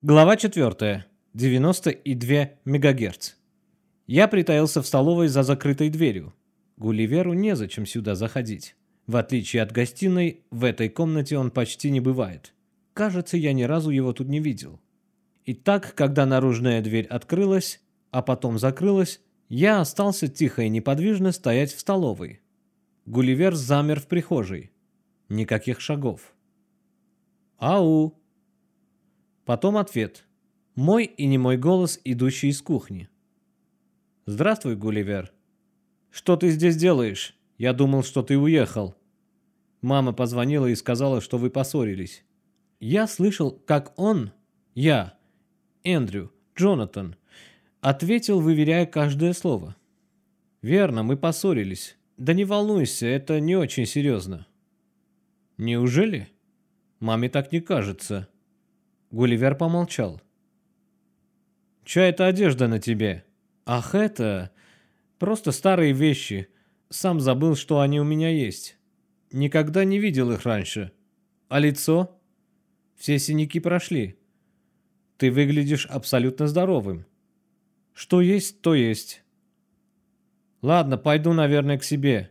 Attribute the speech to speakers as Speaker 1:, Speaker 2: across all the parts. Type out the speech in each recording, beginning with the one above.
Speaker 1: Глава 4. 92 МГц. Я притаился в столовой за закрытой дверью. Гулливеру незачем сюда заходить. В отличие от гостиной, в этой комнате он почти не бывает. Кажется, я ни разу его тут не видел. Итак, когда наружная дверь открылась, а потом закрылась, я остался тихо и неподвижно стоять в столовой. Гулливер замер в прихожей. Никаких шагов. «Ау!» Потом ответ. Мой и не мой голос, идущий из кухни. «Здравствуй, Гулливер». «Что ты здесь делаешь? Я думал, что ты уехал». Мама позвонила и сказала, что вы поссорились. Я слышал, как он, я, Эндрю, Джонатан, ответил, выверяя каждое слово. «Верно, мы поссорились. Да не волнуйся, это не очень серьезно». «Неужели?» «Маме так не кажется». Гулливер помолчал. «Чья это одежда на тебе?» «Ах, это... Просто старые вещи. Сам забыл, что они у меня есть. Никогда не видел их раньше. А лицо? Все синяки прошли. Ты выглядишь абсолютно здоровым. Что есть, то есть. Ладно, пойду, наверное, к себе.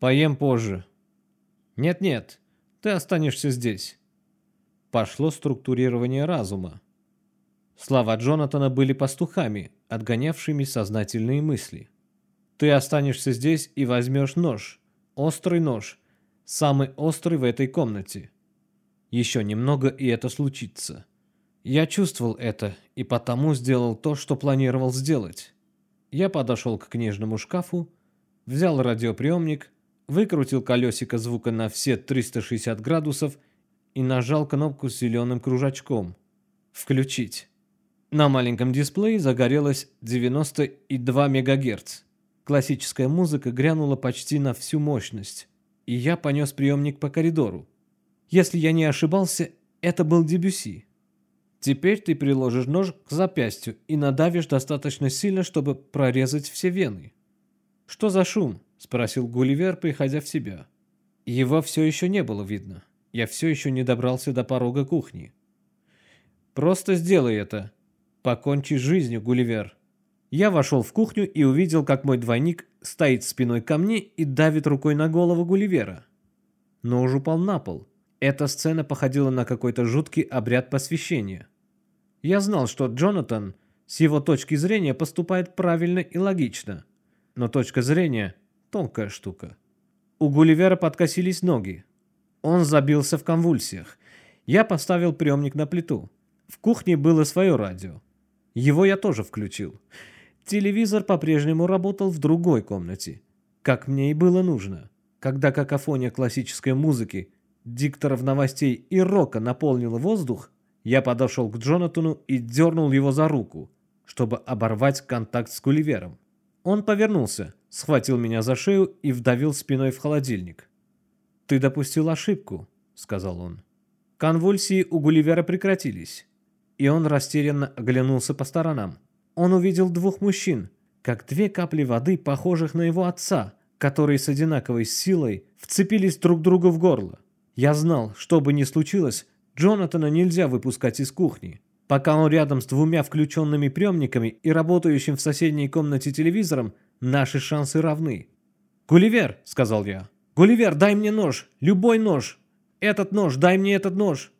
Speaker 1: Поем позже. Нет-нет, ты останешься здесь пошло структурирование разума. Слова Джонатана были пастухами, отгонявшими сознательные мысли. «Ты останешься здесь и возьмешь нож. Острый нож. Самый острый в этой комнате. Еще немного, и это случится». Я чувствовал это и потому сделал то, что планировал сделать. Я подошел к книжному шкафу, взял радиоприемник, выкрутил колесико звука на все 360 градусов и нажал кнопку с зеленым кружочком. «Включить». На маленьком дисплее загорелось 92 МГц. Классическая музыка грянула почти на всю мощность, и я понес приемник по коридору. Если я не ошибался, это был Дебюси. Теперь ты приложишь нож к запястью и надавишь достаточно сильно, чтобы прорезать все вены. «Что за шум?» – спросил Гулливер, приходя в себя. Его все еще не было видно. Я все еще не добрался до порога кухни. «Просто сделай это. Покончи с жизнью, Гулливер». Я вошел в кухню и увидел, как мой двойник стоит спиной ко мне и давит рукой на голову Гулливера. Нож упал на пол. Эта сцена походила на какой-то жуткий обряд посвящения. Я знал, что Джонатан с его точки зрения поступает правильно и логично. Но точка зрения – тонкая штука. У Гулливера подкосились ноги. Он забился в конвульсиях. Я поставил приемник на плиту. В кухне было свое радио. Его я тоже включил. Телевизор по-прежнему работал в другой комнате, как мне и было нужно. Когда какофония классической музыки, дикторов новостей и рока наполнила воздух, я подошел к Джонатану и дернул его за руку, чтобы оборвать контакт с Гулливером. Он повернулся, схватил меня за шею и вдавил спиной в холодильник. «Ты допустил ошибку», — сказал он. Конвульсии у Гулливера прекратились, и он растерянно оглянулся по сторонам. Он увидел двух мужчин, как две капли воды, похожих на его отца, которые с одинаковой силой вцепились друг другу в горло. Я знал, что бы ни случилось, Джонатана нельзя выпускать из кухни. Пока он рядом с двумя включенными приемниками и работающим в соседней комнате телевизором, наши шансы равны. «Гулливер», — сказал я, «Гулливер, дай мне нож! Любой нож! Этот нож, дай мне этот нож!»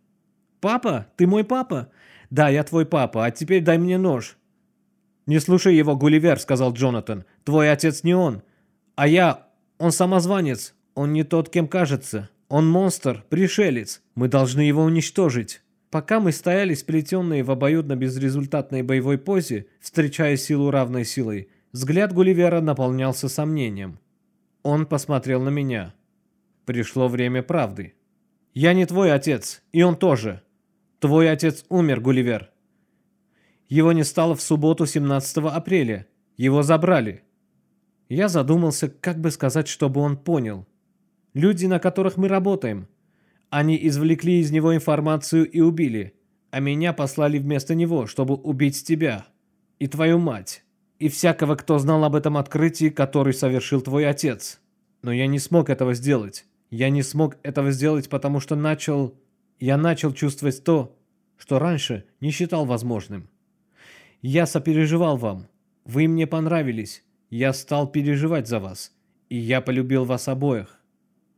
Speaker 1: «Папа? Ты мой папа?» «Да, я твой папа, а теперь дай мне нож!» «Не слушай его, Гулливер», — сказал Джонатан. «Твой отец не он. А я... Он самозванец. Он не тот, кем кажется. Он монстр, пришелец. Мы должны его уничтожить». Пока мы стояли сплетенные в обоюдно безрезультатной боевой позе, встречая силу равной силой, взгляд Гулливера наполнялся сомнением. Он посмотрел на меня. Пришло время правды. «Я не твой отец, и он тоже. Твой отец умер, Гулливер. Его не стало в субботу 17 апреля. Его забрали». Я задумался, как бы сказать, чтобы он понял. «Люди, на которых мы работаем. Они извлекли из него информацию и убили, а меня послали вместо него, чтобы убить тебя и твою мать» и всякого, кто знал об этом открытии, который совершил твой отец. Но я не смог этого сделать. Я не смог этого сделать, потому что начал... Я начал чувствовать то, что раньше не считал возможным. Я сопереживал вам. Вы мне понравились. Я стал переживать за вас. И я полюбил вас обоих.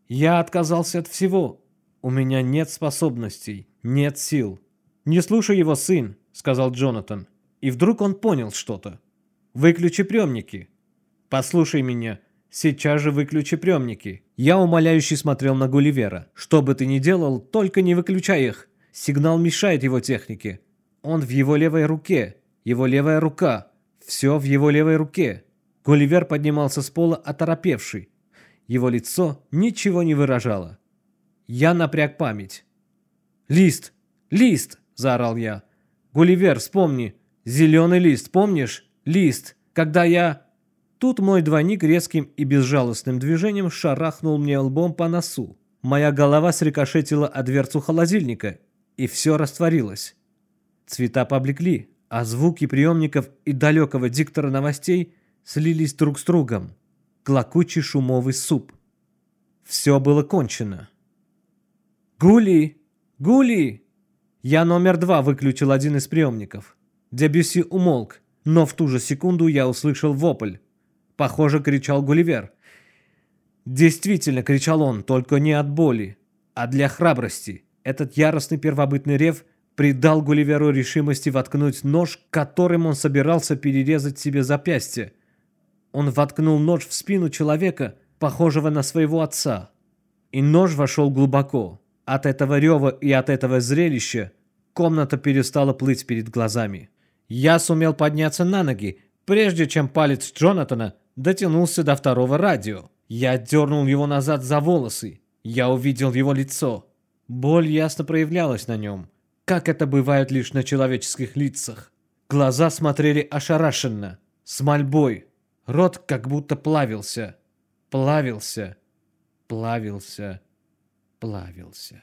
Speaker 1: Я отказался от всего. У меня нет способностей, нет сил. Не слушай его, сын, сказал Джонатан. И вдруг он понял что-то. Выключи приемники. Послушай меня. Сейчас же выключи приемники. Я умоляюще смотрел на Гулливера. Что бы ты ни делал, только не выключай их. Сигнал мешает его технике. Он в его левой руке. Его левая рука. Все в его левой руке. Гулливер поднимался с пола оторопевший. Его лицо ничего не выражало. Я напряг память. «Лист! Лист!» – заорал я. «Гулливер, вспомни! Зеленый лист, помнишь? Лист! Когда я...» Тут мой двойник резким и безжалостным движением шарахнул мне лбом по носу. Моя голова срикошетила о дверцу холодильника, и все растворилось. Цвета поблекли, а звуки приемников и далекого диктора новостей слились друг с другом. Клокучий шумовый суп. Все было кончено. «Гули! Гули!» Я номер два выключил один из приемников. Дебюси умолк, но в ту же секунду я услышал вопль. Похоже, кричал Гулливер. Действительно, кричал он, только не от боли, а для храбрости. Этот яростный первобытный рев придал Гулливеру решимости воткнуть нож, которым он собирался перерезать себе запястье. Он воткнул нож в спину человека, похожего на своего отца. И нож вошел глубоко. От этого рева и от этого зрелища комната перестала плыть перед глазами. Я сумел подняться на ноги, прежде чем палец Джонатана дотянулся до второго радио. Я дернул его назад за волосы. Я увидел его лицо. Боль ясно проявлялась на нем, как это бывает лишь на человеческих лицах. Глаза смотрели ошарашенно, с мольбой. Рот как будто плавился, плавился, плавился, плавился.